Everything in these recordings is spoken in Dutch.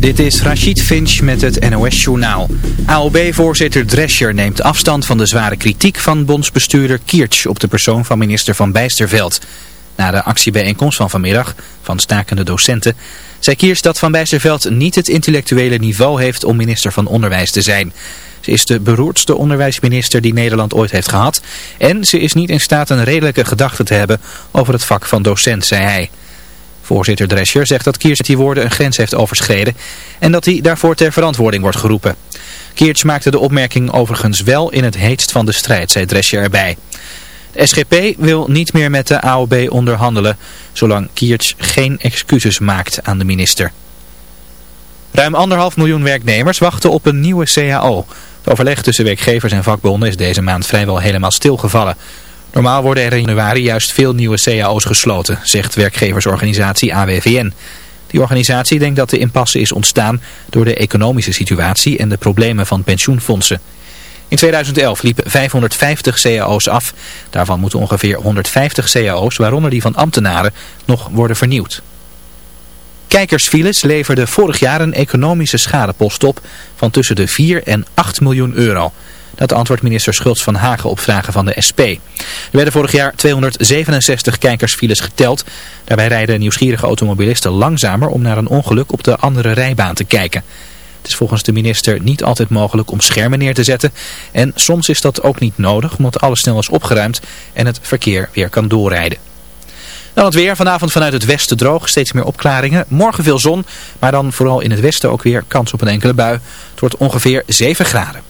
Dit is Rachid Finch met het NOS-journaal. AOB-voorzitter Drescher neemt afstand van de zware kritiek van bondsbestuurder Kiertsch op de persoon van minister Van Bijsterveld. Na de actiebijeenkomst van vanmiddag van stakende docenten zei Kiertsch dat Van Bijsterveld niet het intellectuele niveau heeft om minister van Onderwijs te zijn. Ze is de beroerdste onderwijsminister die Nederland ooit heeft gehad en ze is niet in staat een redelijke gedachte te hebben over het vak van docent, zei hij. Voorzitter Drescher zegt dat Kiertz die woorden een grens heeft overschreden en dat hij daarvoor ter verantwoording wordt geroepen. Kiertz maakte de opmerking overigens wel in het heetst van de strijd, zei Drescher erbij. De SGP wil niet meer met de AOB onderhandelen, zolang Kiertz geen excuses maakt aan de minister. Ruim anderhalf miljoen werknemers wachten op een nieuwe CAO. Het overleg tussen werkgevers en vakbonden is deze maand vrijwel helemaal stilgevallen. Normaal worden er in januari juist veel nieuwe cao's gesloten, zegt werkgeversorganisatie AWVN. Die organisatie denkt dat de impasse is ontstaan door de economische situatie en de problemen van pensioenfondsen. In 2011 liepen 550 cao's af. Daarvan moeten ongeveer 150 cao's, waaronder die van ambtenaren, nog worden vernieuwd. Kijkersfiles leverden vorig jaar een economische schadepost op van tussen de 4 en 8 miljoen euro. Dat antwoordt minister Schultz van Hagen op vragen van de SP. Er werden vorig jaar 267 kijkersfiles geteld. Daarbij rijden nieuwsgierige automobilisten langzamer om naar een ongeluk op de andere rijbaan te kijken. Het is volgens de minister niet altijd mogelijk om schermen neer te zetten. En soms is dat ook niet nodig omdat alles snel is opgeruimd en het verkeer weer kan doorrijden. Dan het weer. Vanavond vanuit het westen droog. Steeds meer opklaringen. Morgen veel zon. Maar dan vooral in het westen ook weer kans op een enkele bui. Het wordt ongeveer 7 graden.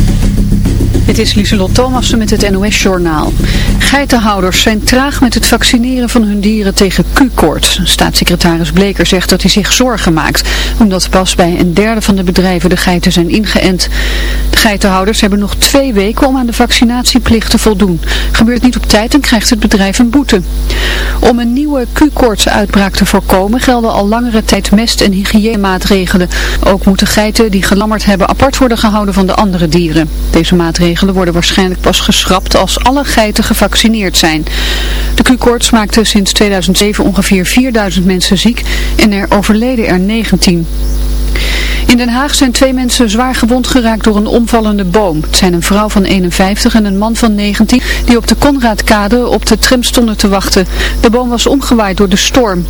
Dit is Lieselot Thomassen met het NOS-journaal. Geitenhouders zijn traag met het vaccineren van hun dieren tegen Q-koorts. Staatssecretaris Bleker zegt dat hij zich zorgen maakt, omdat pas bij een derde van de bedrijven de geiten zijn ingeënt. De geitenhouders hebben nog twee weken om aan de vaccinatieplicht te voldoen. Gebeurt niet op tijd, dan krijgt het bedrijf een boete. Om een nieuwe Q-koorts-uitbraak te voorkomen gelden al langere tijd mest- en hygiënemaatregelen. Ook moeten geiten die gelammerd hebben apart worden gehouden van de andere dieren. Deze maatregelen worden waarschijnlijk pas geschrapt als alle geiten gevaccineerd zijn. De Q-koorts maakte sinds 2007 ongeveer 4000 mensen ziek en er overleden er 19. In Den Haag zijn twee mensen zwaar gewond geraakt door een omvallende boom. Het zijn een vrouw van 51 en een man van 19 die op de Konraadkade op de tram stonden te wachten. De boom was omgewaaid door de storm.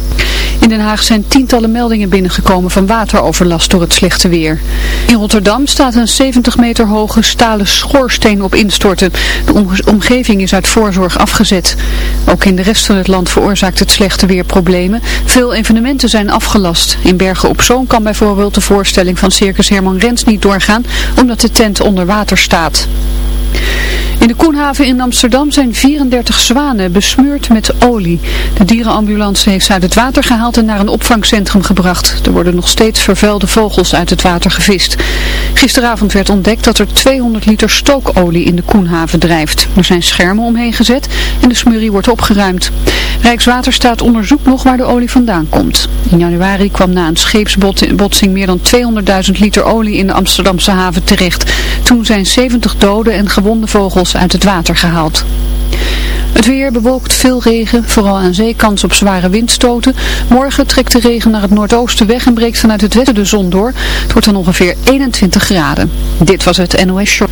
In Den Haag zijn tientallen meldingen binnengekomen van wateroverlast door het slechte weer. In Rotterdam staat een 70 meter hoge stalen schoorsteen op instorten. De omgeving is uit voorzorg afgezet. Ook in de rest van het land veroorzaakt het slechte weer problemen. Veel evenementen zijn afgelast. In Bergen op Zoom kan bijvoorbeeld de voorstelling van Circus Herman Rens niet doorgaan omdat de tent onder water staat. In de Koenhaven in Amsterdam zijn 34 zwanen besmeurd met olie. De dierenambulance heeft ze uit het water gehaald en naar een opvangcentrum gebracht. Er worden nog steeds vervuilde vogels uit het water gevist. Gisteravond werd ontdekt dat er 200 liter stookolie in de Koenhaven drijft. Er zijn schermen omheen gezet en de smurrie wordt opgeruimd. Rijkswaterstaat onderzoekt nog waar de olie vandaan komt. In januari kwam na een scheepsbotsing meer dan 200.000 liter olie in de Amsterdamse haven terecht. Toen zijn 70 dode en gewonde vogels uit het water gehaald. Het weer bewolkt veel regen, vooral aan zee kans op zware windstoten. Morgen trekt de regen naar het noordoosten weg en breekt vanuit het westen de zon door. Het wordt dan ongeveer 21 graden. Dit was het NOS Short.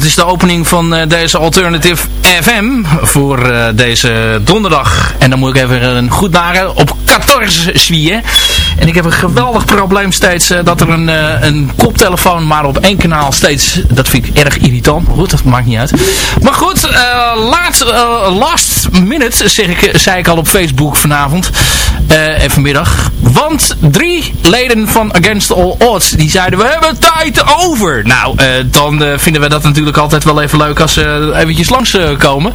Dat is de opening van eh, deze Alternative FM voor eh, deze donderdag. En dan moet ik even een goed nagen op 14 zwieren. En ik heb een geweldig probleem steeds eh, dat er een, een koptelefoon maar op één kanaal steeds, dat vind ik erg irritant. Maar goed, dat maakt niet uit. Maar goed, eh, laat, last minute, zeg ik, zei ik al op Facebook vanavond en vanmiddag. Want drie leden van Against All Odds, die zeiden we hebben tijd over. Nou, eh, dan eh, vinden we dat natuurlijk altijd wel even leuk als ze eventjes langskomen. komen.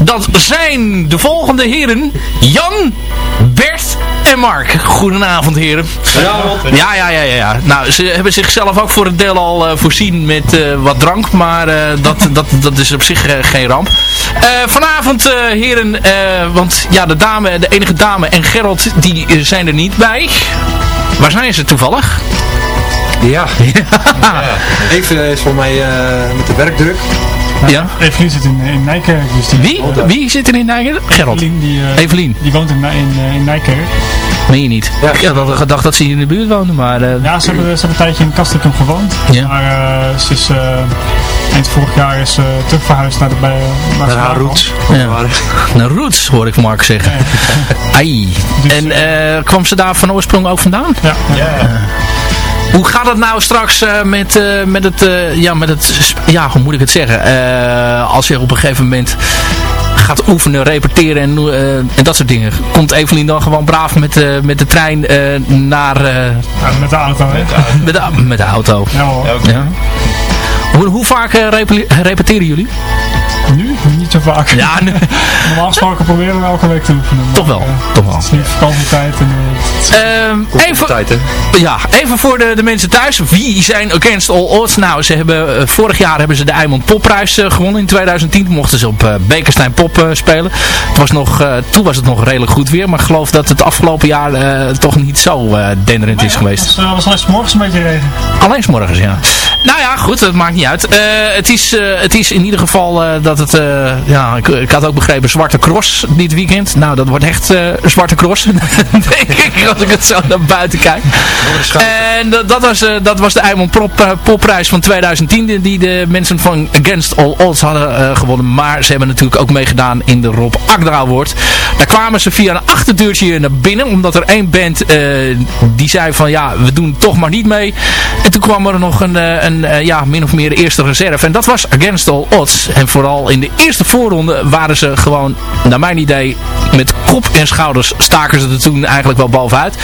Dat zijn de volgende heren. Jan, Bert en Mark. Goedenavond heren. Ja, ja, ja, ja, ja. Nou, ze hebben zichzelf ook voor een deel al eh, voorzien met eh, wat drank, maar eh, dat, dat, dat is op zich geen ramp. Vanavond, heren, want ja, de dame, de enige dame en Gerald, die zijn er niet bij. Waar zijn ze toevallig? Ja. Even is voor mij met de werkdruk. Ja. Evelien zit in, in Nijkerk. Dus die, Wie? Wie zit er in Nijkerk? Gerald. Evelien, die, eh, Evelien. die woont in, Nij- in, eh, in Nijkerk. Meen je niet? Ja. Ik had gedacht dat ze hier in de buurt woonde, maar... eh, Ja, ze hebben, ze hebben een tijdje in Kastrikum gewoond. Ja. Maar eh, ze is, eh, eind vorig jaar is ze terug verhuisd naar de bij, naar Naar haar roots. Ja. Naar Roots, hoor ik Mark zeggen. Ai. Dus, En eh, kwam ze daar van oorsprong ook vandaan? Ja, Hoe gaat het nou straks eh, met, eh, met het, eh, ja, met het, ja, hoe moet ik het zeggen? Als je op een gegeven moment gaat oefenen, repeteren en, en dat soort dingen. Komt Evelien dan gewoon braaf met, met de trein naar, Ja, met de auto. Hè? met, de, met de auto? Ja, hoor. Ja. Hoe, hoe vaak repe- repeteren jullie? Nu? Niet zo vaak. Ja, nu- Normaal gesproken proberen we elke week te oefenen. maar, Toch wel, eh, toch wel. Het is vakantietijd. En, eh, Ehm, even, Tijd, hè? Ja, even voor de, de mensen thuis. Wie zijn Against All Odds? Nou, ze hebben, eh, vorig jaar hebben ze de Eimond Popprijs gewonnen. In 2010 mochten ze op eh Bekenstein Pop eh, spelen. Het was nog, eh, toen was het nog redelijk goed weer. Maar ik geloof dat het afgelopen jaar eh, toch niet zo eh denderend is geweest. Het was, was alleen morgens een beetje regen. Alleen 's morgens, ja. Nou ja, goed, dat maakt niet uit. Eh, het, is, eh, het is in ieder geval eh, dat het... eh, ja, ik, ik had ook begrepen Zwarte Cross dit weekend. Nou, dat wordt echt eh, Zwarte Cross. denk ik, als ik het zo naar buiten kijk. En dat, dat, was, eh, dat was de Eimond Prop, Popprijs van 2010. Die, de mensen van Against All Odds hadden gewonnen. Maar ze hebben natuurlijk ook meegedaan in de Rob Akda Award. Daar kwamen ze via een achterdeurtje naar binnen. Omdat er één band die zei van ja, we doen toch maar niet mee. En toen kwam er nog een, een ja, min of meer eerste reserve. En dat was Against All Odds. En vooral in de eerste voorronde waren ze gewoon, naar mijn idee, met kop en schouders staken ze er toen eigenlijk wel bovenuit.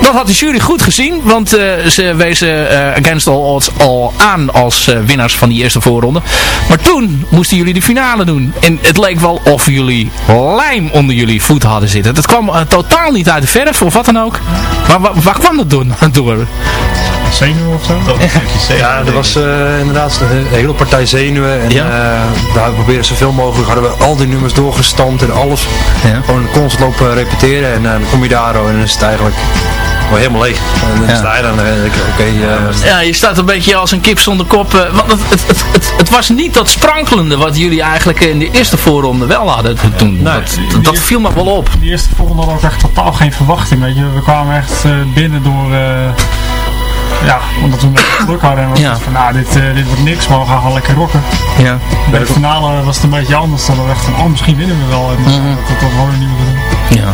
Dat had de jury goed gezien, want eh, ze wezen eh, Against All Odds al aan als eh, winnaars van die eerste voorronde. Maar toen moesten jullie de finale doen. En het leek wel of jullie lijm onder jullie voeten hadden zitten. Dat kwam totaal niet uit de verf of wat dan ook. Maar waar kwam dat door? door? Zenuwen of zo. Ja, er was eh, inderdaad een hele partij zenuwen. En Ja. eh, daar proberen zoveel mogelijk. Hadden we al die nummers doorgestampt en alles. Ja. Gewoon constant lopen repeteren. En eh, dan kom je daar en dan is het eigenlijk wel helemaal leeg. En dan Ja. sta je dan en dan denk ik, oké, eh, Ja, je staat een beetje als een kip zonder kop. eh, want het, het, het, het, het was niet dat sprankelende wat jullie eigenlijk in de eerste voorronde wel hadden toen. dat, dat, dat viel me wel op. Die eerste hadden we ook echt totaal geen verwachting. Weet je. We kwamen echt eh, binnen door... ja, omdat we een beetje druk hadden. En we Ja. dachten van, nou, dit, eh, dit wordt niks, maar we gaan gewoon lekker rocken. Ja. Bij de finale was het een beetje anders. Dan we echt van, oh, misschien winnen we wel. En Mhm. dat, dat, dat hadden we niet meer gedaan. Ja.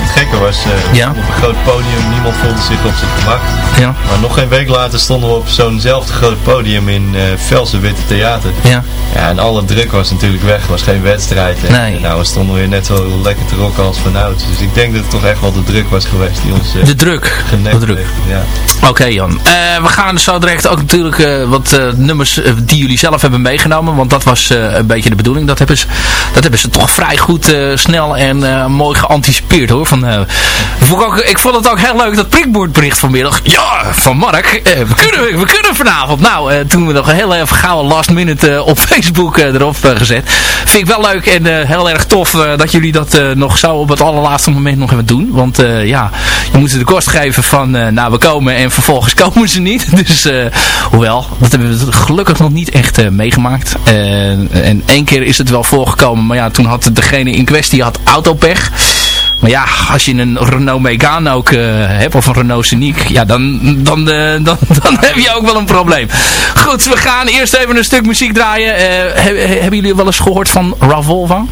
Het gekke was, eh, Ja. op een groot podium, niemand voelde zich op zijn gemak. Ja. Maar nog geen week later stonden we op zo'nzelfde groot podium in eh Velsen Witte Theater. Ja. Ja, en alle druk was natuurlijk weg, was geen wedstrijd. En, Nee. en nou, we stonden weer net zo lekker te rocken als vanouds. Dus ik denk dat het toch echt wel de druk was geweest die ons De druk. De druk. heeft. Ja. Oké Jan, Eh, we gaan zo direct ook natuurlijk eh, wat eh, nummers die jullie zelf hebben meegenomen. Want dat was een beetje de bedoeling. Dat hebben ze, dat hebben ze toch vrij goed, snel en mooi geanticipeerd hoor. Van, ik, ook, ik vond het ook heel leuk dat prikbordbericht vanmiddag. Ja, van Mark. we, kunnen, we kunnen vanavond. Nou, toen we nog een heel even gauw last minute op Facebook erop gezet. Vind ik wel leuk en heel erg tof dat jullie dat nog zo op het allerlaatste moment nog even doen. Want ja, je moet ze de kost geven van, nou we komen en vervolgens komen ze niet. Dus, eh, hoewel, dat hebben we gelukkig nog niet echt eh, meegemaakt. Eh, en één keer is het wel voorgekomen, maar ja, toen had degene in kwestie had autopech. Maar ja, als je een Renault Megane ook hebt, of een Renault Scenic, ja, dan, dan, dan, dan heb je ook wel een probleem. Goed, we gaan eerst even een stuk muziek draaien. He- hebben jullie wel eens gehoord van Ravolva?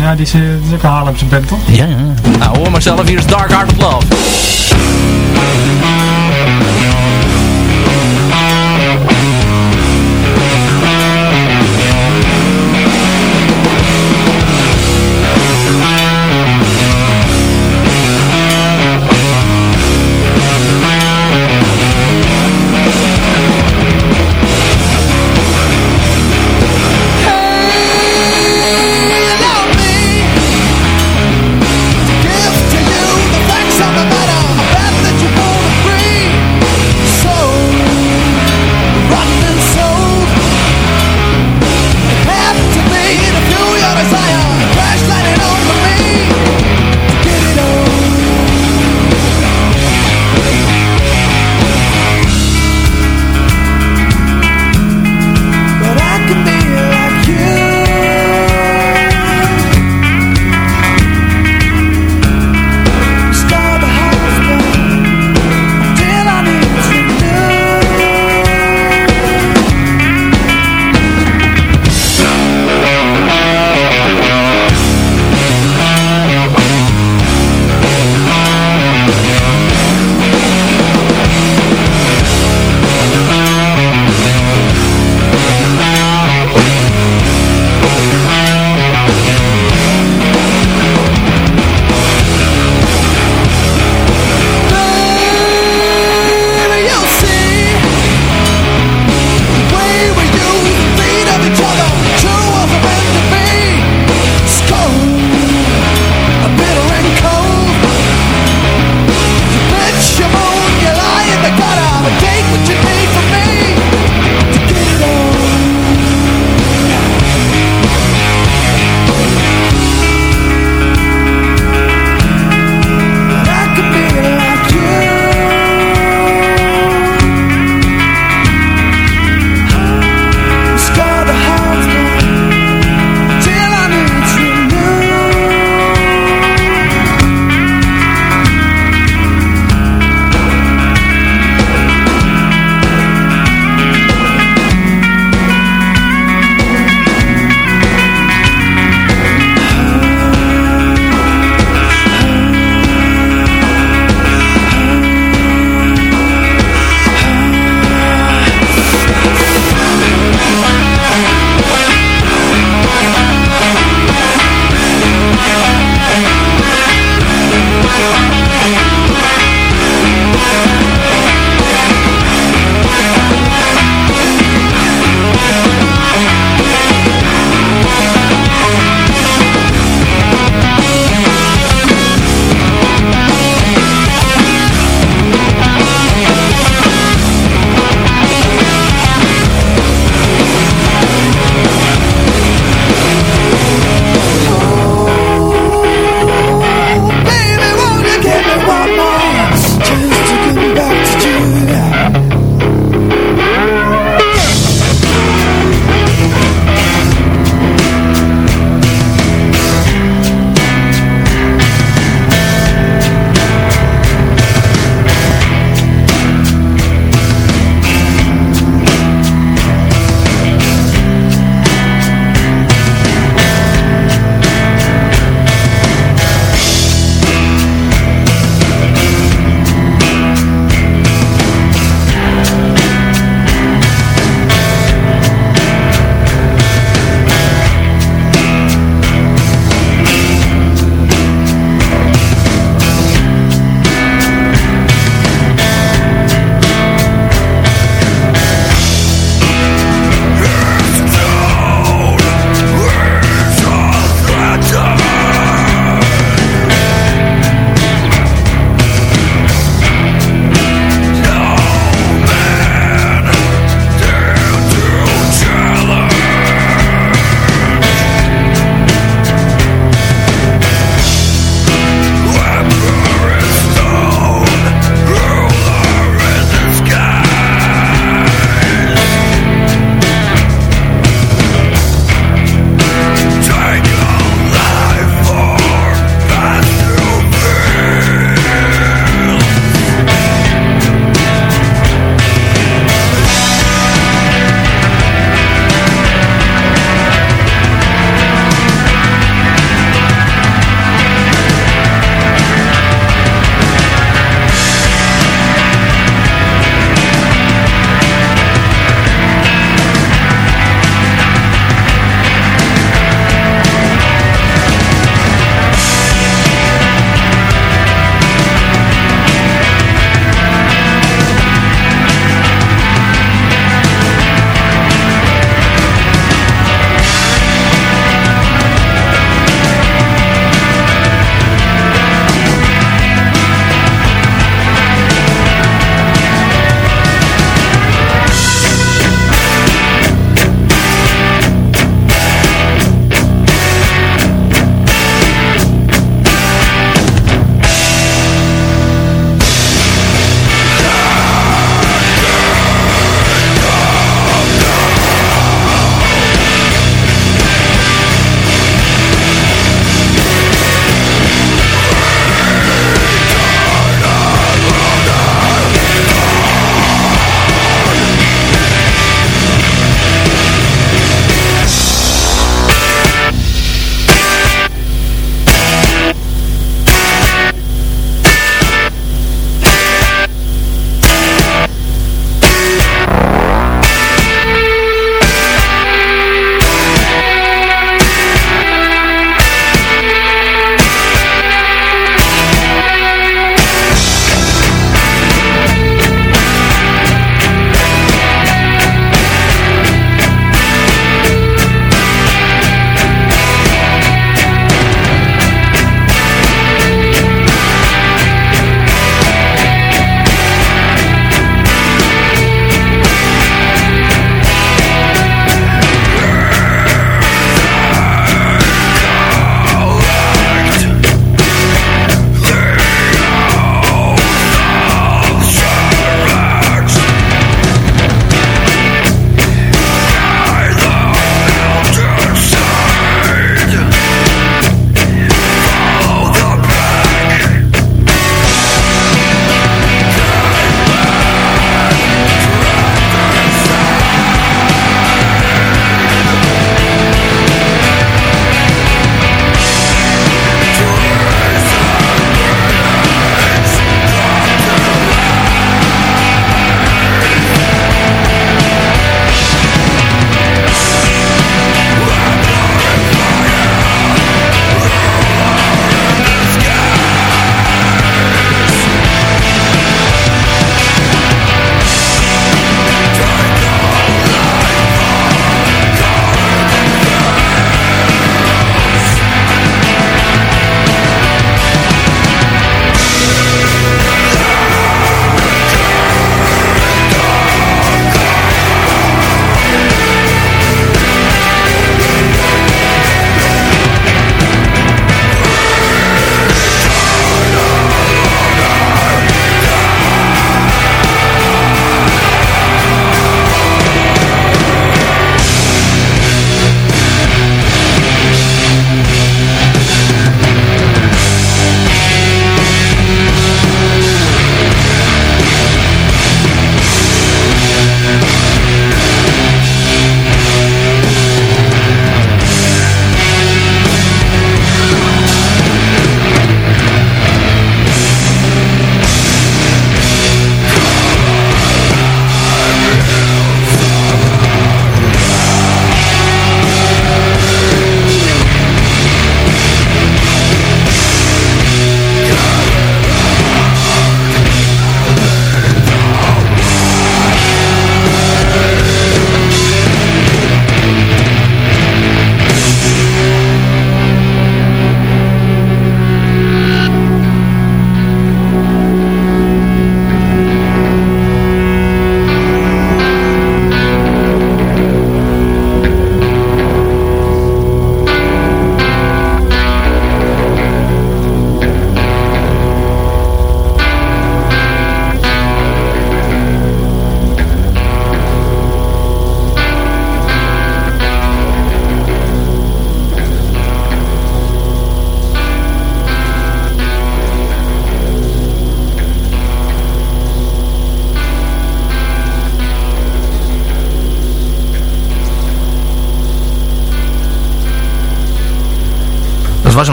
Ja, die is, die is ook een Haarlemse band, toch? Ja, ja. Nou, hoor maar zelf. Hier is Dark Heart of Love.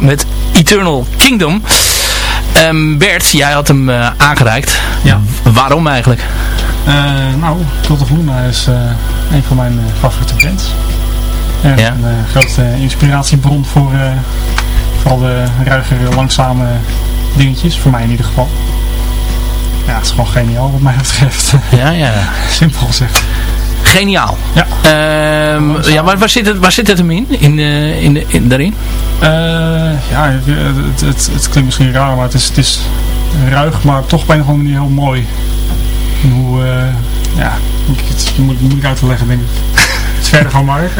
Met Eternal Kingdom. Ehm, Bert, jij had hem eh, aangereikt. Ja. Waarom eigenlijk? Eh, nou, Cult of Luna is eh, een van mijn favoriete bands. En Ja. een grote inspiratiebron voor vooral de ruigere, langzame dingetjes. Voor mij in ieder geval. Ja, het is gewoon geniaal wat mij betreft. Ja, ja. Simpel gezegd. Geniaal. Ja. Ehm, ja, waar, waar, zit het, waar zit het hem in? in, eh, in, in daarin? Eh, ja, het, het, het, klinkt misschien raar, maar het is, het is ruig, maar toch op een of andere manier heel mooi. En Hoe, eh, ja, moet ik het moet, moeilijk uit te leggen, denk ik. Het is verder van Mark.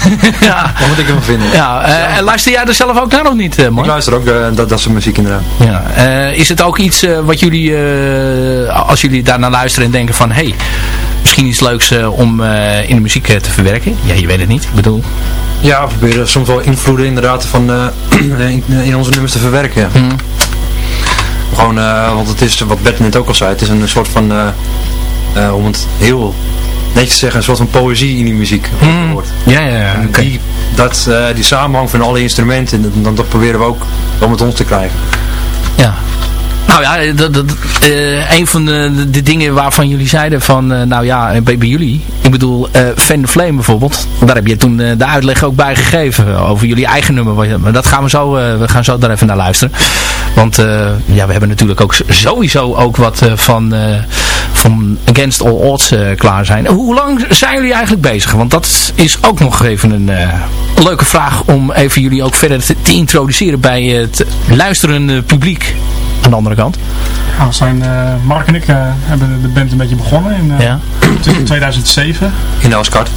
ja. Wat moet ik ervan vinden? Ja, eh, en luister jij er zelf ook naar of niet, eh Ik Mark? luister ook dat, dat soort muziek inderdaad. Ja. Eh, is het ook iets eh, wat jullie, eh, als jullie daar naar luisteren en denken van, hé, hey, misschien iets leuks eh, om eh, in de muziek eh, te verwerken? Ja, je weet het niet. Ik bedoel, Ja, we proberen soms wel invloeden inderdaad van, in, in onze nummers te verwerken. ja. Hmm. Gewoon, want het is, wat Bert net ook al zei, het is een soort van, om het heel netjes te zeggen, een soort van poëzie in die muziek. Wordt. ja, ja, ja. Oké. die, dat, die samenhang van alle instrumenten, dan, dan dat proberen we ook wel met ons te krijgen. Ja. Nou ja, dat, dat, eh, een van de, de, dingen waarvan jullie zeiden van, eh, nou ja, bij, jullie, ik bedoel, eh Fan Flame bijvoorbeeld, daar heb je toen eh, de uitleg ook bij gegeven over jullie eigen nummer. Maar dat gaan we zo, eh, we gaan zo daar even naar luisteren. Want eh, ja, we hebben natuurlijk ook sowieso ook wat eh, van, eh, van Against All Odds eh, klaar zijn. Hoe lang zijn jullie eigenlijk bezig? Want dat is ook nog even een eh, leuke vraag om even jullie ook verder te introduceren bij het luisterende publiek aan de andere kant. Ja, we zijn, eh, Mark en ik eh, hebben de band een beetje begonnen in eh, Ja. 2007. In Elskart,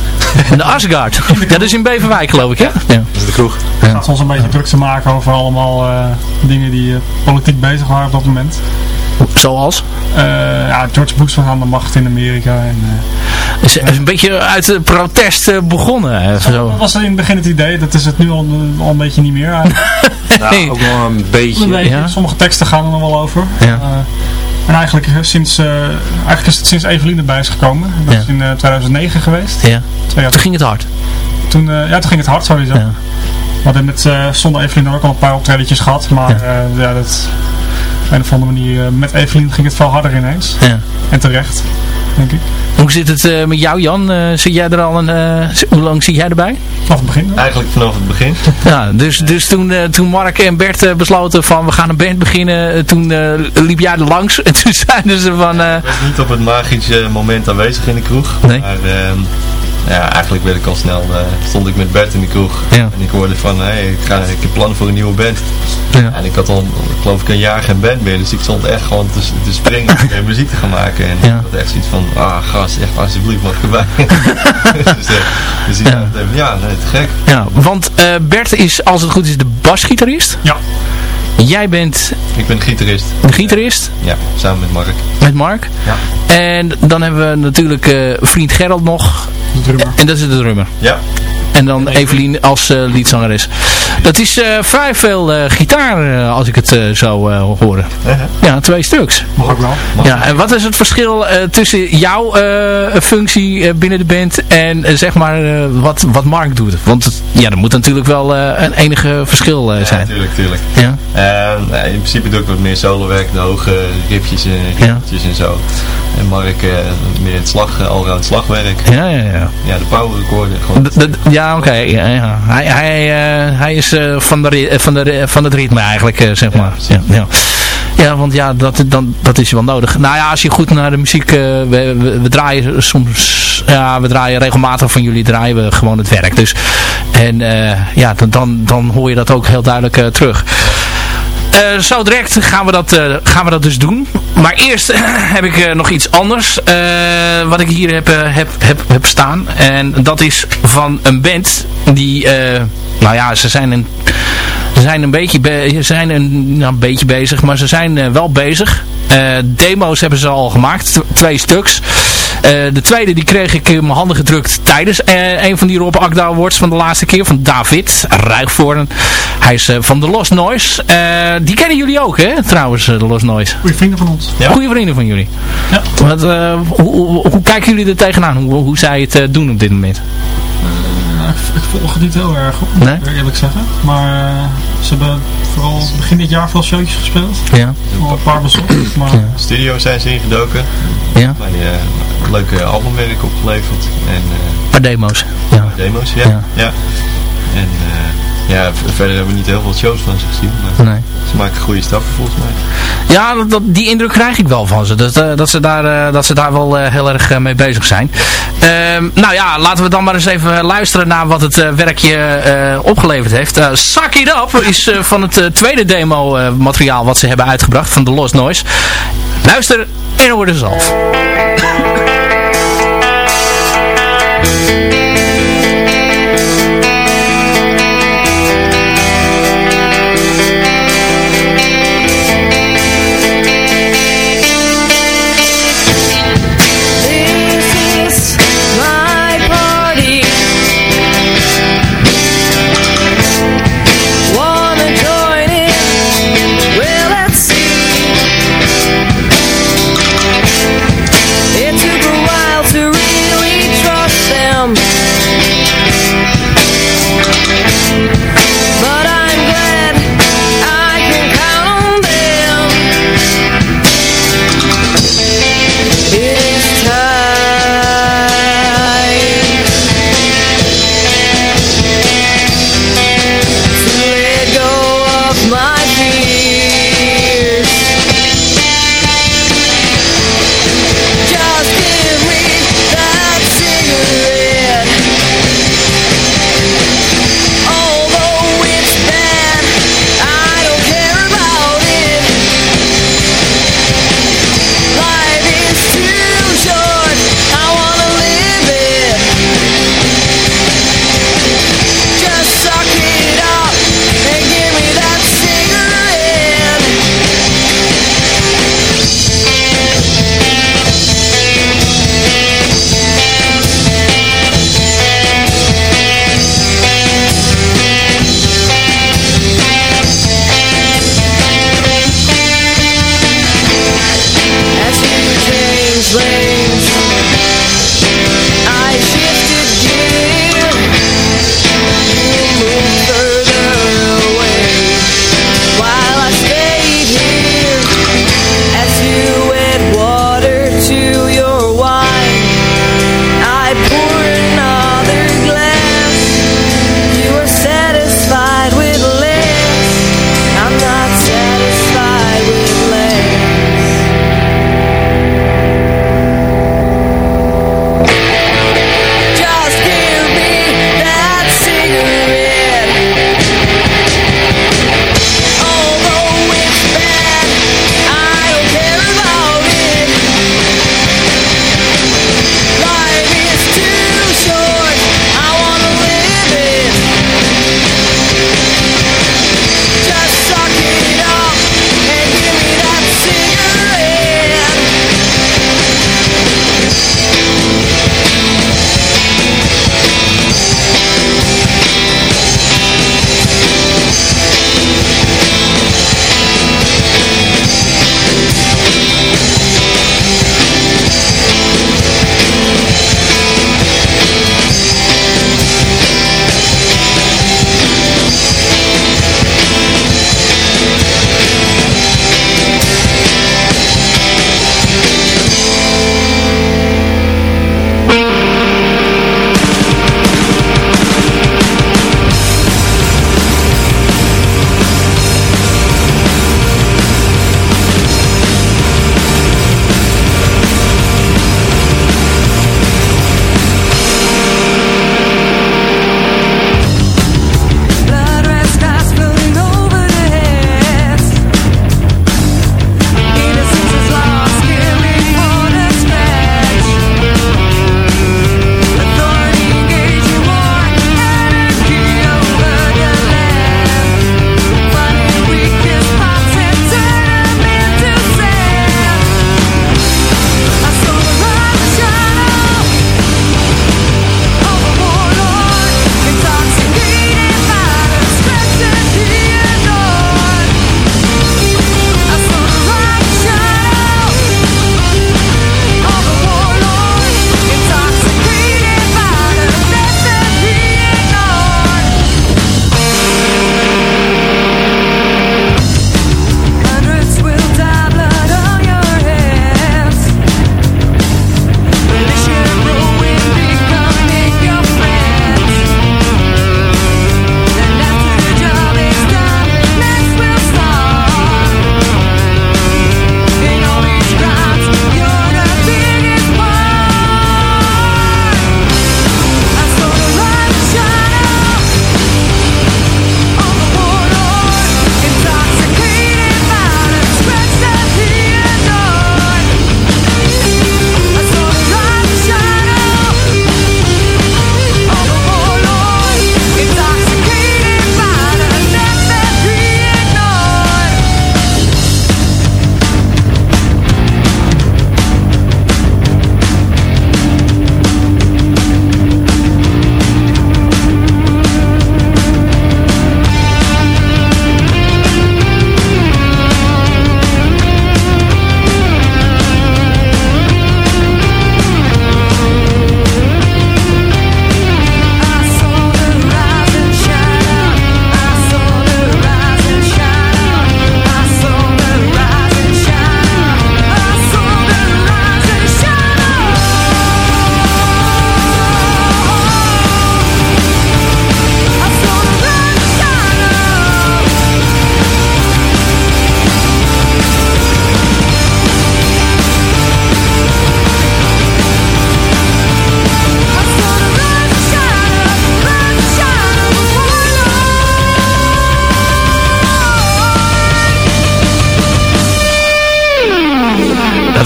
In de Asgard. ja, dat is in Beverwijk geloof ik, hè? Ja. dat is de kroeg. We zaten ons een beetje druk te maken over allemaal eh, dingen die eh, politiek bezig waren op dat moment. Zoals? Eh, ja, George Bush was aan de macht in Amerika. En, eh, Is, is een beetje uit de protest eh, begonnen. eh, dat zo. was in het begin het idee, dat is het nu al, al een beetje niet meer. eigenlijk. Ja, ook wel een beetje. Een beetje. Ja. Sommige teksten gaan er nog wel over. Ja. Eh, en eigenlijk, eh, sinds, eh, eigenlijk is het sinds Evelien erbij is gekomen. Dat Ja. is in eh, 2009 geweest. Ja. Twee jaar Toen ging het hard. Toen, eh, ja, toen ging het hard sowieso. Ja. We hadden met, eh zonder Evelien ook al een paar optredetjes gehad. Maar Ja. ja. ja, dat, op een of andere manier, eh, met Evelien ging het veel harder ineens. Ja. En terecht, denk ik. Hoe zit het eh, met jou Jan? Eh, zit jij er al een, eh, hoe lang zit jij erbij? Vanaf het begin. Eigenlijk vanaf het begin. Ja, dus, dus toen, eh, toen Mark en Bert eh, besloten van we gaan een band beginnen, toen eh, liep jij er langs en toen zeiden ze van eh, Ik was niet op het magische moment aanwezig in de kroeg. Nee. Maar ehm, ja, eigenlijk werd ik al snel, eh, stond ik met Bert in de kroeg. Ja. En ik hoorde van, hey, ik, ga, ik heb plannen voor een nieuwe band. Ja. En ik had al, geloof ik, een jaar geen band meer. Dus ik stond echt gewoon te, te springen om weer muziek te gaan maken. En Ja. ik had echt zoiets van, ah gast, echt alsjeblieft mag erbij. dus, eh, dus ik Ja. ja, nee, te gek. ja, want eh, Bert is als het goed is de basgitarist. Ja. Jij bent Ik ben gitarist. de gitarist Ja, samen met Mark. met Mark. Ja. En dan hebben we natuurlijk eh, vriend Gerald nog De drummer. en dat is de drummer. Ja, En dan Evelien als eh liedzangeres. Dat is eh, vrij veel eh, gitaar eh, als ik het zo eh hoor. Ja, twee stuks. Mag ook wel. Ja, en wat is het verschil tussen jouw functie binnen de band en zeg maar wat, wat Mark doet? Want het- ja, er moet natuurlijk wel een enige verschil ja zijn. Ja. Ehm, nou, in principe doe ik wat meer solowerk, de hoge riffjes en riffjes en zo. En Mark eh, meer het slag, uh, allround slagwerk. Ja, ja, ja. Ja, de power recorder. Gewoon. D- ja, oké. ja, ja. Hij, hij, hij is eh, van, de, eh, van, de, ri- van het ritme eigenlijk, eh, zeg Ja, maar. Ja, ja. ja, want ja, dat, dan, dat is wel nodig. Nou ja, als je goed naar de muziek... eh, we, we, we draaien soms... Ja, we draaien regelmatig van jullie draaien we gewoon het werk. Dus, en eh, ja, dan, dan, dan hoor je dat ook heel duidelijk eh, terug. Eh, zo direct gaan we, dat, eh, gaan we dat dus doen. Maar eerst heb ik eh, nog iets anders. wat ik hier heb, heb, heb, heb staan. En dat is van een band. Die, nou ja, ze zijn een, ze zijn een beetje, be- ze zijn een, nou, een beetje bezig. Maar ze zijn wel bezig. Demo's hebben ze al gemaakt. twee stuks. Eh, de tweede die kreeg ik in mijn handen gedrukt tijdens eh, een van die Rob Akda Awards van de laatste keer. Van David Ruigvoorn. Hij is eh, van de Lost Noise. Eh, die kennen jullie ook hè trouwens, de Lost Noise. Goeie vrienden van ons. Ja. Goeie vrienden van jullie. Ja. Wat, eh, hoe, hoe, hoe kijken jullie er tegenaan? Hoe, hoe zij het eh, doen op dit moment? Nou, ik, volg het niet heel erg, moet Nee? ik eerlijk zeggen. Maar eh, ze hebben vooral begin dit jaar veel showtjes gespeeld. Ja. Al een paar bezocht, maar Studio zijn ze ingedoken. Ja. Bij eh leuke albumwerk opgeleverd. En eh, paar demo's. Ja. demo's, ja. Ja. ja. En eh, ja, verder hebben we niet heel veel shows van ze gezien. Maar Nee. ze maken goede stappen volgens mij. Ja, dat, dat- die indruk krijg ik wel van ze. Dat, eh, dat, ze, daar, eh, dat ze daar wel eh, heel erg mee bezig zijn. Ehm, nou ja, laten we dan maar eens even luisteren naar wat het eh, werkje eh, opgeleverd heeft. Eh Suck It Up is eh, van het eh, tweede demo eh, materiaal wat ze hebben uitgebracht van The Lost Noise. Luister en hoor er zelf.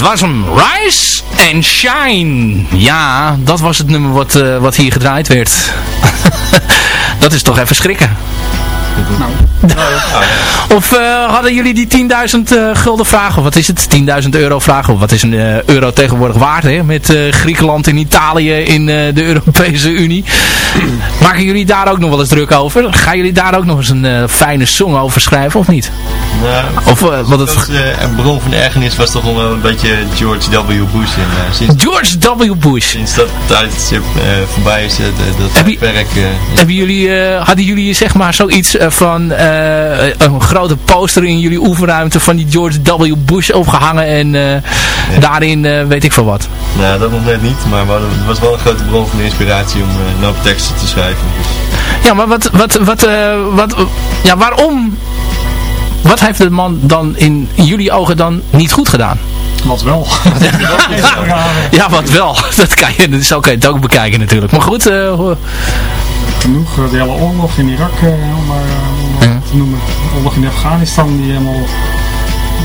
Was. Rise and Shine. Ja, dat was het nummer wat, uh, wat hier gedraaid werd. dat is toch even schrikken. Nou. of uh, hadden jullie die 10.000 uh, gulden vragen? Of wat is het? 10.000 euro vragen? Of wat is een uh, euro tegenwoordig waard? Hè? Met Griekenland en Italië in de Europese Unie. Maken jullie daar ook nog wel eens druk over? Gaan jullie daar ook nog eens een fijne song over schrijven of niet? Nou, of, wat het... Het bron van de ergernis was toch wel een beetje George W. Bush. En, sinds George W. Bush. Sinds dat tijdstip voorbij is, dat werk... hebben jullie, hadden jullie zeg maar zoiets van uh, een grote poster in jullie oefenruimte van die George W. Bush opgehangen en uh, daarin uh, weet ik veel wat. Nou, dat nog net niet, maar het was wel een grote bron van inspiratie om uh, nou teksten te schrijven. Dus. Ja, maar wat, wat, wat, wat, ja, waarom, wat heeft de man dan in jullie ogen dan niet goed gedaan? Wat wel. ja, wat wel. Dat kan je, zo kan je het ook bekijken natuurlijk. Maar goed. Uh, Genoeg, de hele oorlog in Irak, uh, maar te noemen. Oorlog in Afghanistan die helemaal...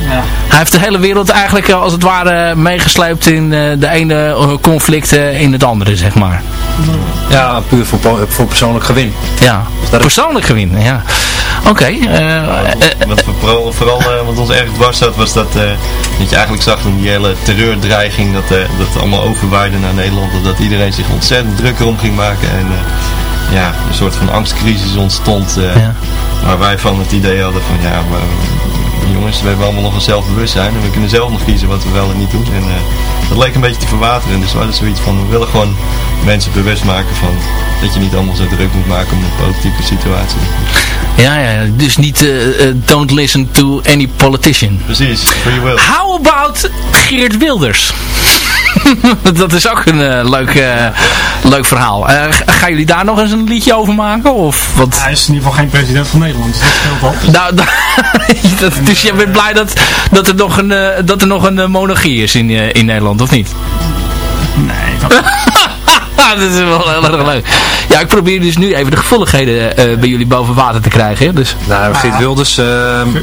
Ja. Hij heeft de hele wereld eigenlijk als het ware meegesleept in de ene conflict in het andere, zeg maar. Ja, puur voor, voor persoonlijk gewin. Ja, persoonlijk gewin, ja. Oké. Okay, uh, wat vooral, vooral wat ons erg dwars zat was dat, dat je eigenlijk zag in die hele terreurdreiging dat, dat allemaal overwaaide naar Nederland. Dat iedereen zich ontzettend druk erom ging maken en ja, een soort van angstcrisis ontstond. Ja. Waar wij van het idee hadden van ja, maar, jongens, we hebben allemaal nog een zelfbewustzijn en we kunnen zelf nog kiezen wat we wel en niet doen. En dat leek een beetje te verwateren. Dus we hadden zoiets van, we willen gewoon mensen bewust maken van dat je niet allemaal zo druk moet maken om een politieke situatie. Ja, ja, dus niet uh, don't listen to any politician. Precies, free will. How about Geert Wilders? dat is ook een uh, leuk, uh, leuk verhaal. Uh, gaan jullie daar nog eens een liedje over maken? Of wat? hij is in ieder geval geen president van Nederland, dus dat scheelt al. Nou, dat, dus je bent blij dat, dat er nog een, dat er nog een monarchie is in, in Nederland, of niet? Nee, dat dat is wel heel erg leuk. Ja, ik probeer dus nu even de gevoeligheden uh, bij jullie boven water te krijgen. Hè? Dus. Nou, Geert Wilders... Uh...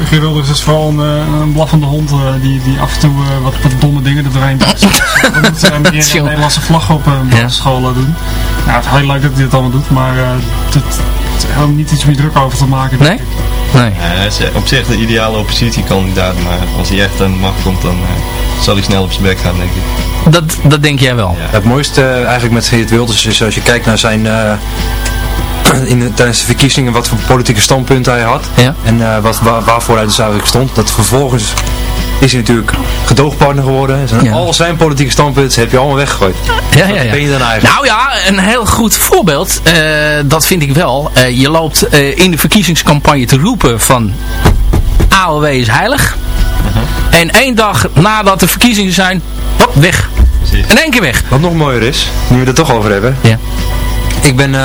Geert Wilders is vooral een, een blaffende hond uh, die, die af en toe wat, wat domme dingen er doorheen doet. We moeten meer een Nederlandse vlag op uh, scholen doen. Nou, het is heel leuk dat hij dat allemaal doet, maar het, is helemaal niet iets meer druk over te maken. Nee? Nee. hij is op zich de ideale oppositiekandidaat, maar als hij echt aan de macht komt, dan zal hij snel op zijn bek gaan, denk ik. Dat, dat denk jij wel? Ja. Het mooiste uh, eigenlijk met Geert Wilders is als je kijkt naar zijn... Uh, in de, tijdens de verkiezingen wat voor politieke standpunten hij had. Ja. En uh, wat, waar, waarvoor hij dus eigenlijk stond. Dat vervolgens is hij natuurlijk gedoogpartner geworden. Ja. Al zijn politieke standpunten heb je allemaal weggegooid. Ja, ja, ja. ben je dan eigenlijk? Nou ja, een heel goed voorbeeld. Uh, dat vind ik wel. Uh, je loopt uh, in de verkiezingscampagne te roepen van AOW is heilig. -huh. En één dag nadat de verkiezingen zijn, hop, weg. Precies. In één keer weg. Wat nog mooier is, nu we het toch over hebben. Ja. Ik ben...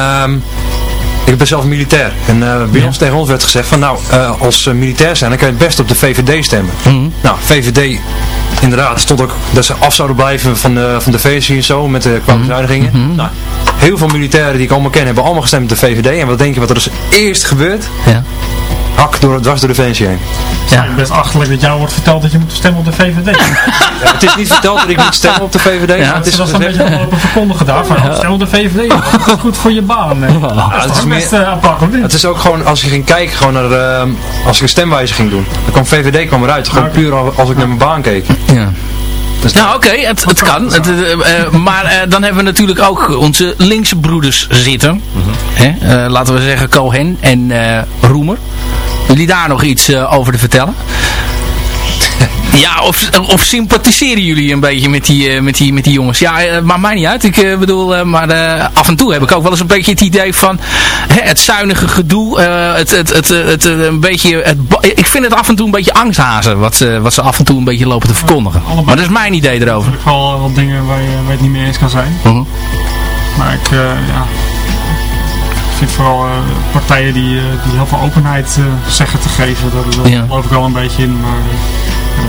Ik ben zelf militair. En uh, bij ja. ons tegen ons werd gezegd van nou, uh, als uh, militair zijn, dan kan je het best op de VVD stemmen. Mm -hmm. Nou, VVD, inderdaad, stond ook dat ze af zouden blijven van de, van de VSC en zo, met de qua bezuinigingen. Mm -hmm. nou, heel veel militairen die ik allemaal ken, hebben allemaal gestemd op de VVD. En wat denk je wat er dus eerst gebeurt? Ja. Hak door, dwars door de VNC heen. Ja. Het is best achterlijk dat jou wordt verteld dat je moet stemmen op de VVD. ja, het is niet verteld dat ik moet stemmen op de VVD. Ja, het is dat een beetje op een verkondigen daar. Van, stem op de VVD, dat is goed voor je baan. Nee. Ja, dat is, is best uh, apart, of niet? Het is ook gewoon, als je ging kijken, gewoon naar, uh, als ik een stemwijziging doen. Dan kwam VVD kwam eruit. Gewoon okay. puur als ik naar mijn baan keek. Ja. Dus nou oké, okay, het, het kan. Het, uh, uh, maar uh, dan hebben we natuurlijk ook onze linkse broeders zitten. -hmm. Hè? laten we zeggen Cohen en Roemer. Jullie daar nog iets over te vertellen? Ja, of, of sympathiseren jullie een beetje met die, uh, met die, met die jongens? Ja, uh, maakt mij niet uit. Ik bedoel, maar af en toe heb ik ook wel eens een beetje het idee van hè, het zuinige gedoe. het, het, het, het, een beetje, het, ik vind het af en toe een beetje angsthazen wat ze, wat ze af en toe een beetje lopen te verkondigen. Maar dat is mijn idee erover. Ik wel wat dingen waar je, waar je het niet mee eens kan zijn. -huh. Maar ik, ja, ik vind vooral uh, partijen die, uh, die heel veel openheid uh, zeggen te geven, daar ja. geloof ik wel een beetje in. Maar dat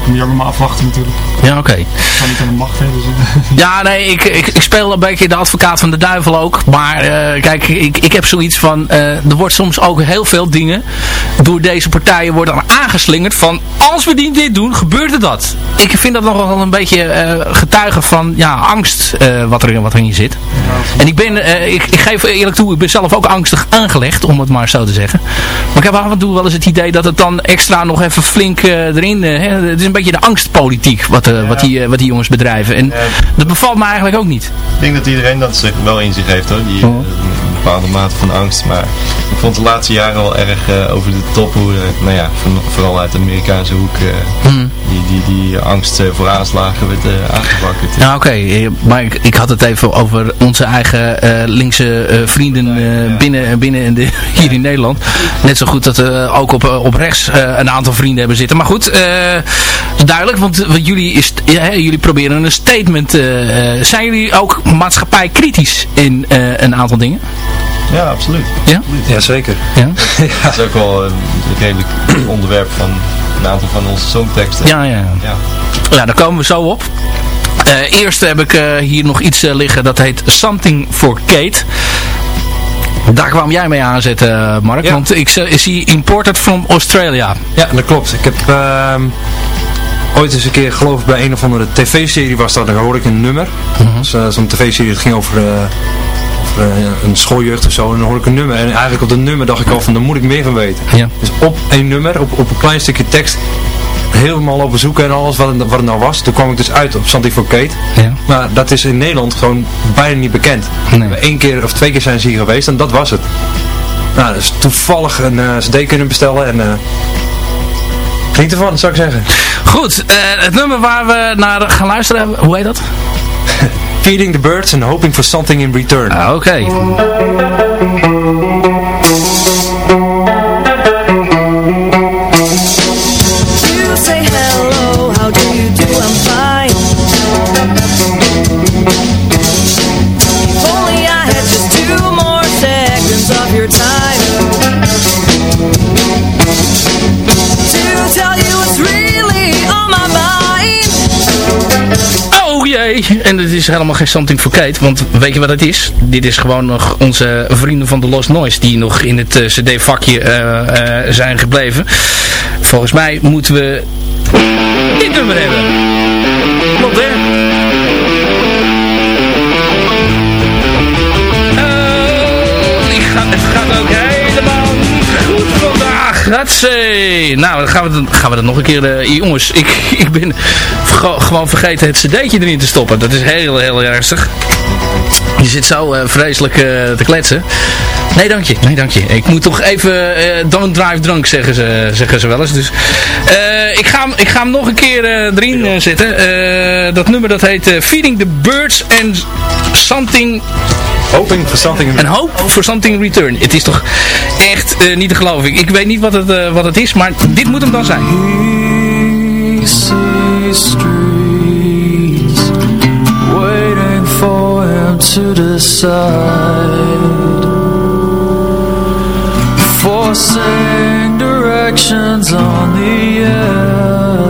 moet je ook maar afwachten natuurlijk. Ja, oké. Ik ga niet aan de macht hebben. Dus, Ja, nee, ik, ik, ik speel een beetje de advocaat van de duivel ook. Maar eh, kijk, ik, ik heb zoiets van... eh, er wordt soms ook heel veel dingen door deze partijen worden er aangeslingerd van... Als we die- dit doen, gebeurt er dat. Ik vind dat nog wel een beetje eh getuigen van ja, angst eh, wat, er, wat erin zit. En ik ben, eh, ik, ik geef eerlijk toe, ik ben zelf ook angstig aangelegd, om het maar zo te zeggen. Maar ik heb af en toe wel eens het idee dat het dan extra nog even flink eh, erin... eh, het is een beetje de angstpolitiek wat, eh, wat, die, eh, wat die jongens bedrijven. En dat bevalt me eigenlijk ook niet. Ik denk dat iedereen dat zich wel in zich heeft hoor, die, Oh. Bepaalde mate van angst. Maar ik vond de laatste jaren wel erg eh, over de top hoe, eh, nou ja, van- vooral uit de Amerikaanse hoek, eh, Hmm. die, die, die angst voor aanslagen werd aangewakkerd. Ja, oké. Maar ik, ik had het even over onze eigen linkse vrienden binnen, binnen de, hier in Nederland. Net zo goed dat we ook op, op rechts een aantal vrienden hebben zitten. Maar goed, duidelijk, want, want jullie, is, ja, jullie proberen een statement. zijn jullie ook maatschappijkritisch in een aantal dingen? Ja, absoluut. Ja? Jazeker. Ja? Dat is ook wel een redelijk onderwerp van een aantal van onze songteksten. Ja, ja. Ja. Ja, daar komen we zo op. Eh, eerst heb ik eh, hier nog iets eh, liggen dat heet Something for Kate. Daar kwam jij mee aanzetten, Mark. Ja. Want ik zie- imported from Australia. Ja, dat klopt. Ik heb ehm, ooit eens een keer, geloof ik, bij een of andere tv-serie was dat, dan hoorde ik een nummer. Mhm. Dus, eh, Zo'n tv-serie, dat ging over, over een schooljeugd of zo. En dan hoorde ik een nummer. En eigenlijk op dat nummer dacht ik al van, daar moet ik meer van weten. Ja. Dus op één nummer, op, op een klein stukje tekst, helemaal lopen zoeken en alles wat wat het nou was. Toen kwam ik dus uit op Something for Kate. Ja. Maar dat is in Nederland gewoon bijna niet bekend. Nee. Eén keer of twee keer zijn ze hier geweest en dat was het. Nou, dus toevallig een eh, cd kunnen bestellen en... eh Geniet ervan, zou ik zeggen. Goed, eh, het nummer waar we naar gaan luisteren, hoe heet dat? Feeding the birds and hoping for something in return. Ah, Oké. You En het is helemaal geen Something for Kate, want weet je wat het is? Dit is gewoon nog onze vrienden van de Lost Noise die nog in het eh, cd-vakje eh, eh, zijn gebleven. Volgens mij moeten we dit nummer hebben. Klopt hè? Hatsé. Nou, dan gaan we, het- gaan we dat nog een keer... eh, jongens, ik, ik ben ge- gewoon vergeten het cd'tje erin te stoppen. Dat is heel, heel ernstig. Je zit zo eh, vreselijk eh, te kletsen. Nee, dank je. Nee, dank je. Ik moet toch even don't drive drunk zeggen ze, zeggen ze wel eens. Dus ik, ga, ik ga hem nog een keer erin zetten. Dat nummer dat heet Feeding the Birds and Something Hoping for something in en hope for something in return. Het is toch echt eh, niet te geloven. Ik, ik weet niet wat het, eh, wat het is, maar dit moet hem dan zijn. Streets, waiting for him to decide. Forcing directions on the air,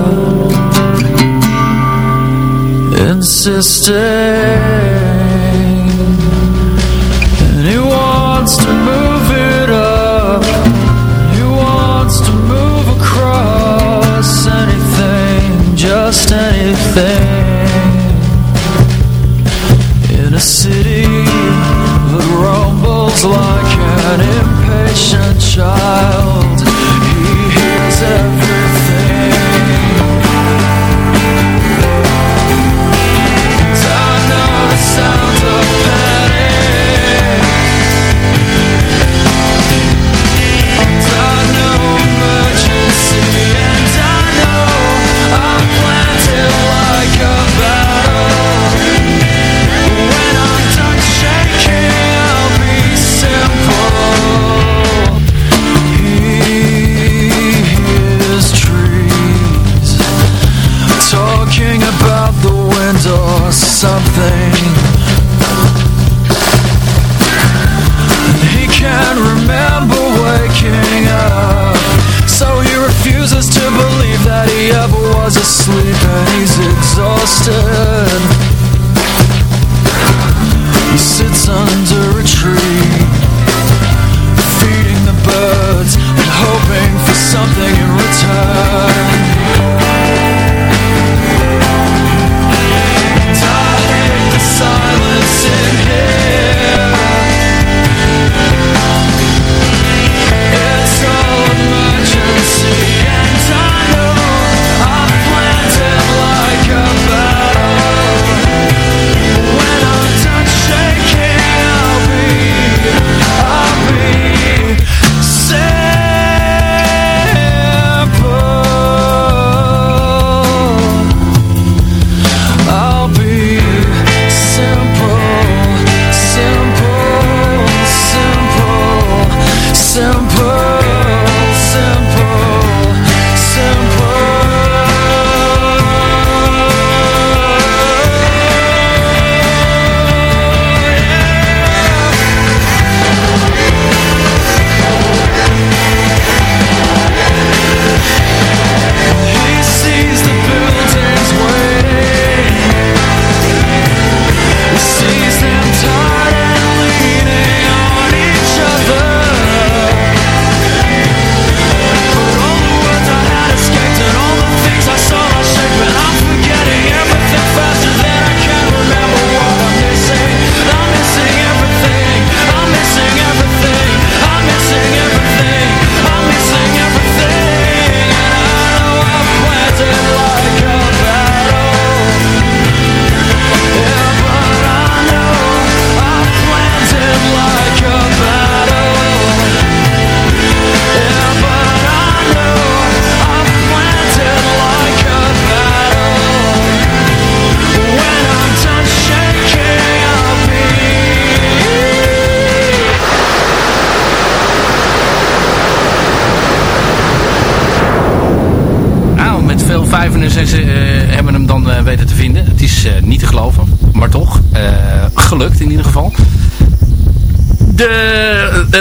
insisting, like an impatient child, he hears everything.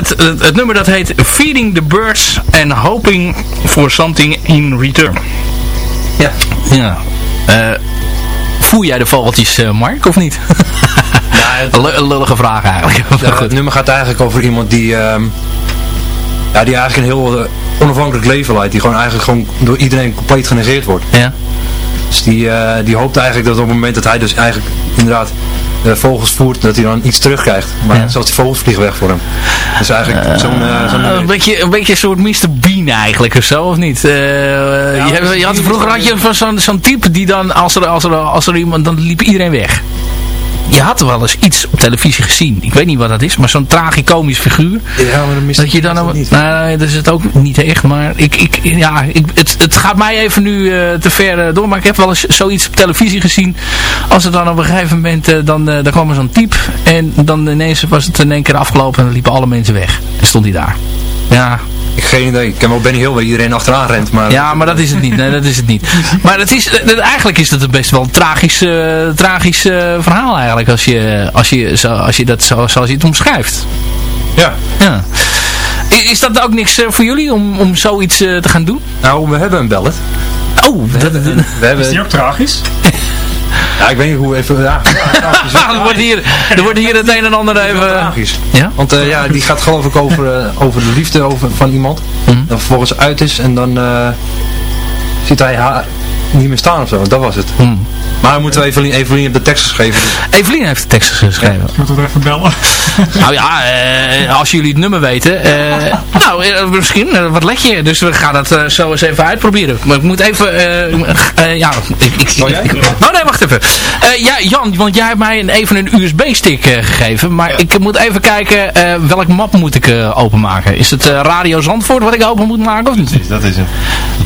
Het, het, het nummer dat heet Feeding the Birds and Hoping for Something in Return. Ja. Ja. Eh, voel jij de vogeltjes, eh, Mark, of niet? Een lu- een lullige vraag eigenlijk. Ja, het nummer gaat eigenlijk over iemand die, ehm, ja, die eigenlijk een heel eh, onafhankelijk leven leidt. Die gewoon eigenlijk gewoon door iedereen compleet genegeerd wordt. Ja. Dus die, die hoopt eigenlijk dat op het moment dat hij dus eigenlijk inderdaad eh, vogels voert, dat hij dan iets terugkrijgt. Maar Ja. zelfs die vogels vliegen weg voor hem. Dus eigenlijk zo'n... eh, zo'n Eh, een, beetje, een beetje een soort Mr. Bean eigenlijk of zo, of niet? Eh, je, hebt- je had, vroeger had je van zo'n zo'n type die dan, als er, als, er, als er iemand, dan liep iedereen weg. Je had wel eens iets op televisie gezien. Ik weet niet wat dat is, maar zo'n tragicomisch figuur. ja, maar dan mist Dat je dan... ook niet. Nee, dat is het ook niet echt. Maar ik, ik, ja, ik, het, het gaat mij even nu eh, te ver eh, door. Maar ik heb wel eens zoiets op televisie gezien. Als er dan op een gegeven moment... eh, dan, dan kwam er zo'n type. En dan ineens was het in één keer afgelopen. En dan liepen alle mensen weg. En stond hij daar. Ja, Ik geen idee. Ik ken wel Benny Hill waar iedereen achteraan rent. Maar ja, maar dat is het niet. Nee, dat is het niet. Maar het is, eigenlijk is het een best wel een tragisch, eh, tragisch eh, verhaal eigenlijk. Als je, als je, zo, als je dat zo, zoals je het omschrijft. ja. Ja. Is dat ook niks eh, voor jullie om, om zoiets te gaan doen? Nou, we hebben een bellet. Oh, dat, dat, We Is hebben... die ook tragisch? Ja, ik weet niet hoe even... Ja, ja, er, wordt hier, er wordt hier het een en ander even... tragisch. Ja? Want eh, ja, die gaat geloof ik over, eh, over de liefde over, van iemand. Mhm. Dan vervolgens uit is en dan eh, ziet hij haar niet meer staan of zo. Dat was het. Hmm. Maar dan moeten we Evelien, Evelien heeft de tekst geschreven. dus- Evelien heeft de tekst geschreven. Ik moet het even bellen. Nou ja, eh, als jullie het nummer weten. eh, nou, eh, misschien. wat let je? Dus we gaan dat eh, zo eens even uitproberen. Maar ik moet even... eh, eh, ja, ik, ik, Oh, ik- oh nee, wacht even. Eh, ja, Jan, want jij hebt mij een, even een USB-stick eh, gegeven. Maar ik moet even kijken eh, welk map moet ik eh, openmaken. Is het eh, Radio Zandvoort wat ik open moet maken of niet? Precies, dat is hem.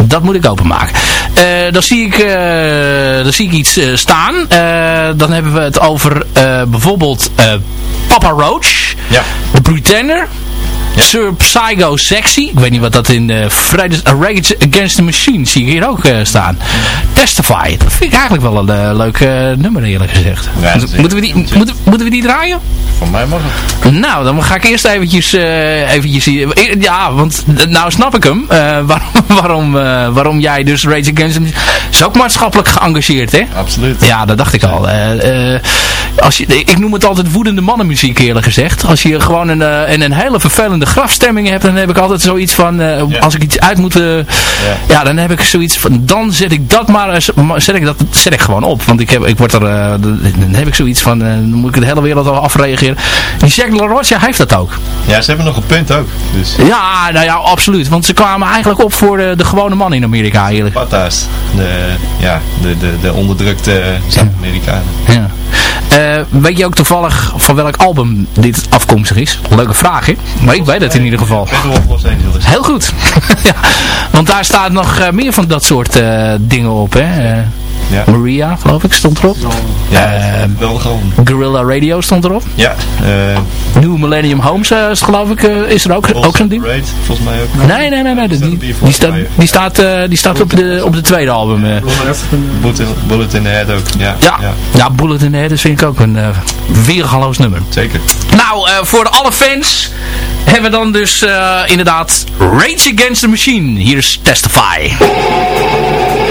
Dat moet ik openmaken. Eh dan, zie ik, eh, dan zie ik iets staan. Eh, dan hebben we het over eh, bijvoorbeeld eh, Papa Roach. Ja. The Pretender. Sir Psycho Sexy. Ik weet niet wat dat in uh, Rage Against the Machine zie ik hier ook eh, staan. Testify. Dat vind ik eigenlijk wel een eh, leuk eh, nummer eerlijk gezegd. Ja, moeten, we die, moeten, moeten we die draaien? Van mij mag het. Nou, dan ga ik eerst eventjes, eh eventjes hier- eh, ja, want eh, nou snap ik hem. eh, waarom, waarom, eh, waarom jij dus Rage Against the Machine... is ook maatschappelijk geëngageerd, hè? Absoluut. Ja, dat dacht ik al. Eh, eh, als je, ik noem het altijd woedende mannenmuziek eerlijk gezegd. Als je gewoon een, eh, en een hele vervelende grafstemming hebt, dan heb ik altijd zoiets van, eh, Ja. als ik iets uit moet, eh, ja. dan heb ik zoiets van, dan zet ik dat maar, eens- maar zet ik dat zet ik gewoon op. Want ik, heb, ik word er, eh, dan heb ik zoiets van, dan moet ik de hele wereld al afreageren. Die Jack LaRoche heeft dat ook. Ja, ze hebben nog een punt ook. Dus Ja, nou ja, absoluut. Want ze kwamen eigenlijk op voor de, de gewone man in Amerika eerlijk. Pata's. De, ja, de, de, de onderdrukte Zuid-Amerikanen. Ja. Eh, weet je ook toevallig van welk album dit afkomstig is? Leuke vraag, hè? Maar ik weet het in ieder geval. Heel goed. ja. Want daar staat nog eh, meer van dat soort eh, dingen op, hè? Ja. Maria, geloof ik, stond erop. Ja, Eh, wel gewoon. Guerrilla Radio stond erop. Ja. eh New Millennium Homes, eh, is, geloof ik, eh, is er ook, ook zo'n ding. Parade, volgens mij ook. Nee, nee, nee, nee. Die, Staat die, op die die, staat, die, staat, eh, die staat op de, op de tweede album. eh. Bullet in, Bullet in the Head ook. Ja, Ja, ja. Bullet in the Head, vind ik ook een uh, weergaloos nummer. zeker. Nou, eh, voor alle fans hebben we dan dus eh, inderdaad Rage Against the Machine. Hier is Testify. Testify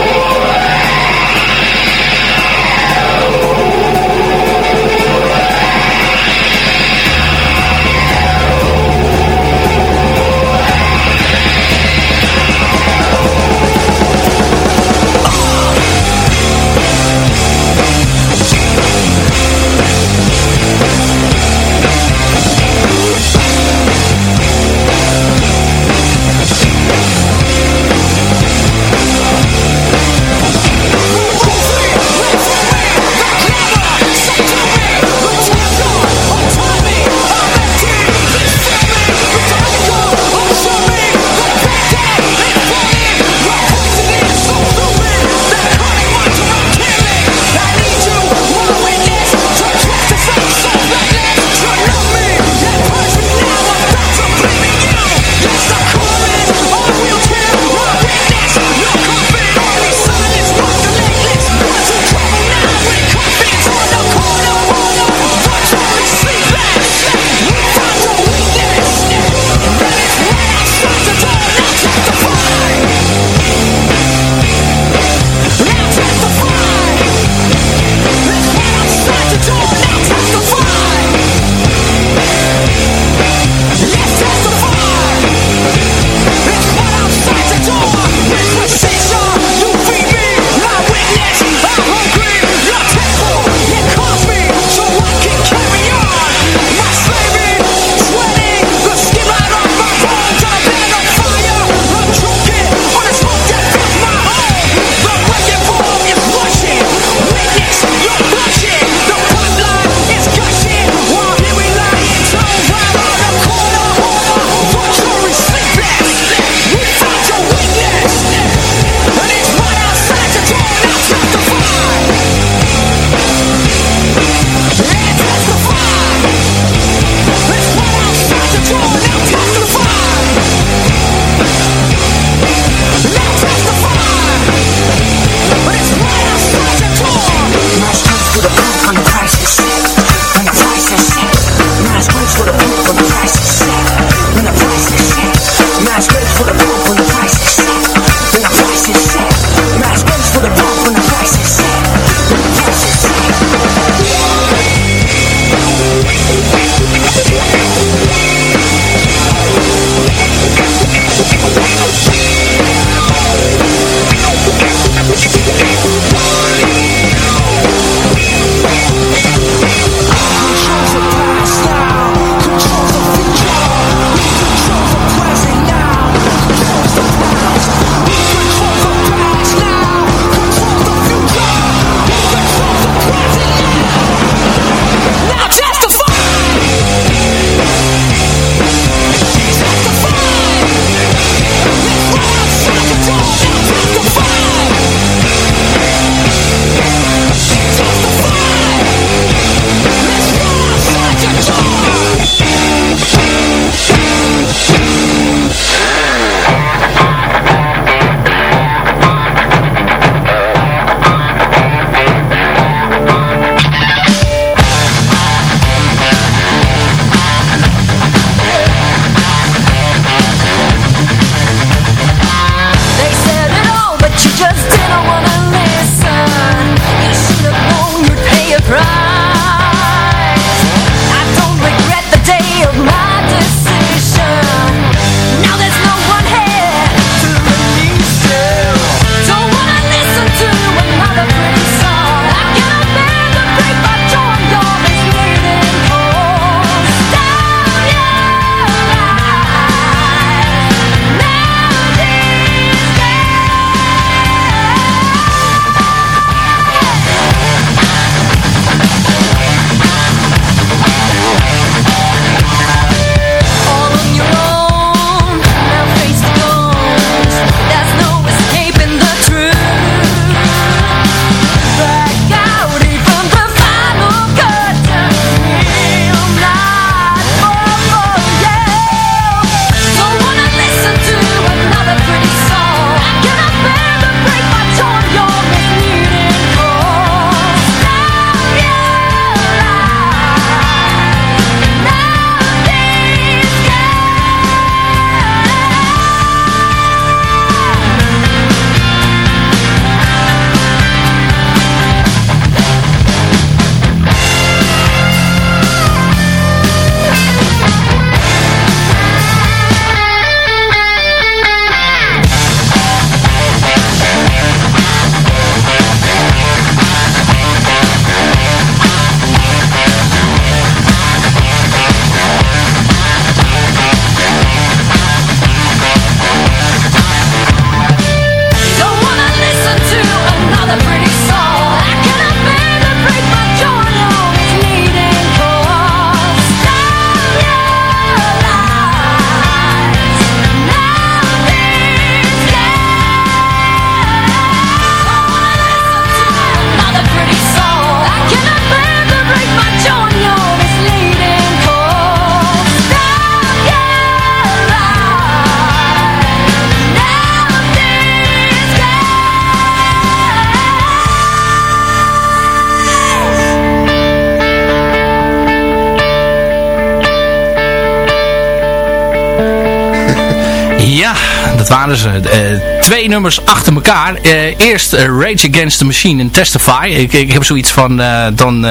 waren ze. Twee nummers achter elkaar. eerst Rage Against the Machine en Testify. Ik, ik heb zoiets van, dan,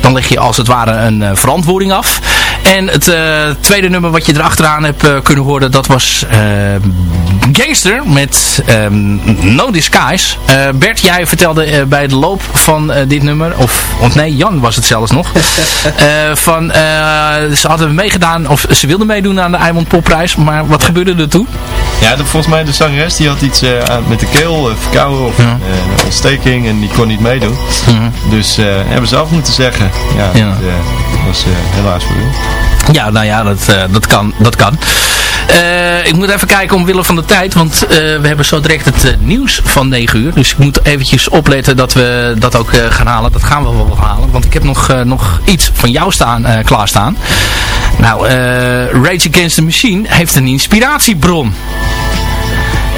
dan leg je als het ware een verantwoording af. En het tweede nummer wat je erachteraan hebt kunnen horen, dat was Gangster met um, No Disguise. Bert, jij vertelde bij de loop van dit nummer, of, of nee, Jan was het zelfs nog, van ze hadden meegedaan, of ze wilden meedoen aan de Eimond Popprijs, maar wat gebeurde er toen? Ja, de, volgens mij de zangeres die had iets uh, met de keel, uh, verkouden of ja. uh, ontsteking en die kon niet meedoen. Mhm. Dus hebben ze af moeten zeggen. Ja, ja. Dat was helaas voor u. Ja, nou ja, dat, dat kan. Dat kan. Uh, ik moet even kijken omwille van de tijd, want uh, we hebben zo direct het nieuws van 9 uur. Dus ik moet eventjes opletten dat we dat ook gaan halen. Dat gaan we wel halen, want ik heb nog, nog iets van jou staan, klaarstaan. Nou, Rage Against the Machine heeft een inspiratiebron.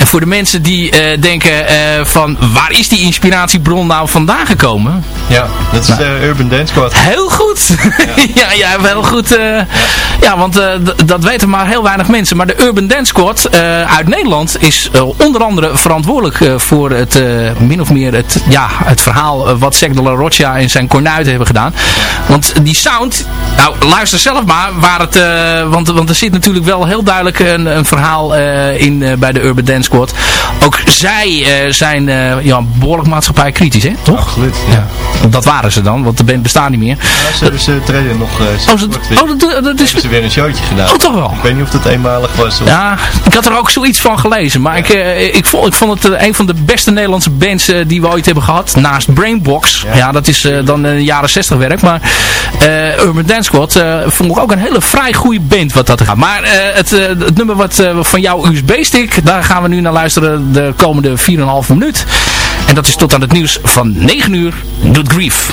En voor de mensen die uh, denken uh, van waar is die inspiratiebron nou vandaan gekomen? Ja, dat is nou, de Urban Dance Squad. Heel goed. Ja, ja, ja, heel goed. Ja. ja. want dat weten maar heel weinig mensen. Maar de Urban Dance Squad uit Nederland is onder andere verantwoordelijk voor het min of meer het, ja, het verhaal wat Zack de La Rocha en zijn kornuiten hebben gedaan. Want die sound, nou luister zelf maar waar het, want, want er zit natuurlijk wel heel duidelijk een, een verhaal in bij de Urban Dance Squad. Ook zij uh, zijn uh, ja, behoorlijk maatschappijkritisch, hè? Toch? Absoluut, ja. Dat waren ze dan, want de band bestaat niet meer. Ja, ze, ze treden nog... Uh, oh, ze, oh, dat, dat, dat is... Hebben ze weer een showtje gedaan. Oh, toch wel? Ik weet niet of dat eenmalig was. Of... Ja, ik had er ook zoiets van gelezen. Maar ik, ik, vond, ik vond het een van de beste Nederlandse bands die we ooit hebben gehad. Naast Brainbox. Ja, ja dat is dan de jaren 60 werk. Maar Urban Dance Squad vond ik ook een hele vrij goede band wat dat gaat. Maar het, het nummer wat van jouw USB-stick, daar gaan we nu naar luisteren de komende 4,5 minuut. En dat is tot aan het nieuws van 9 uur. Good Grief.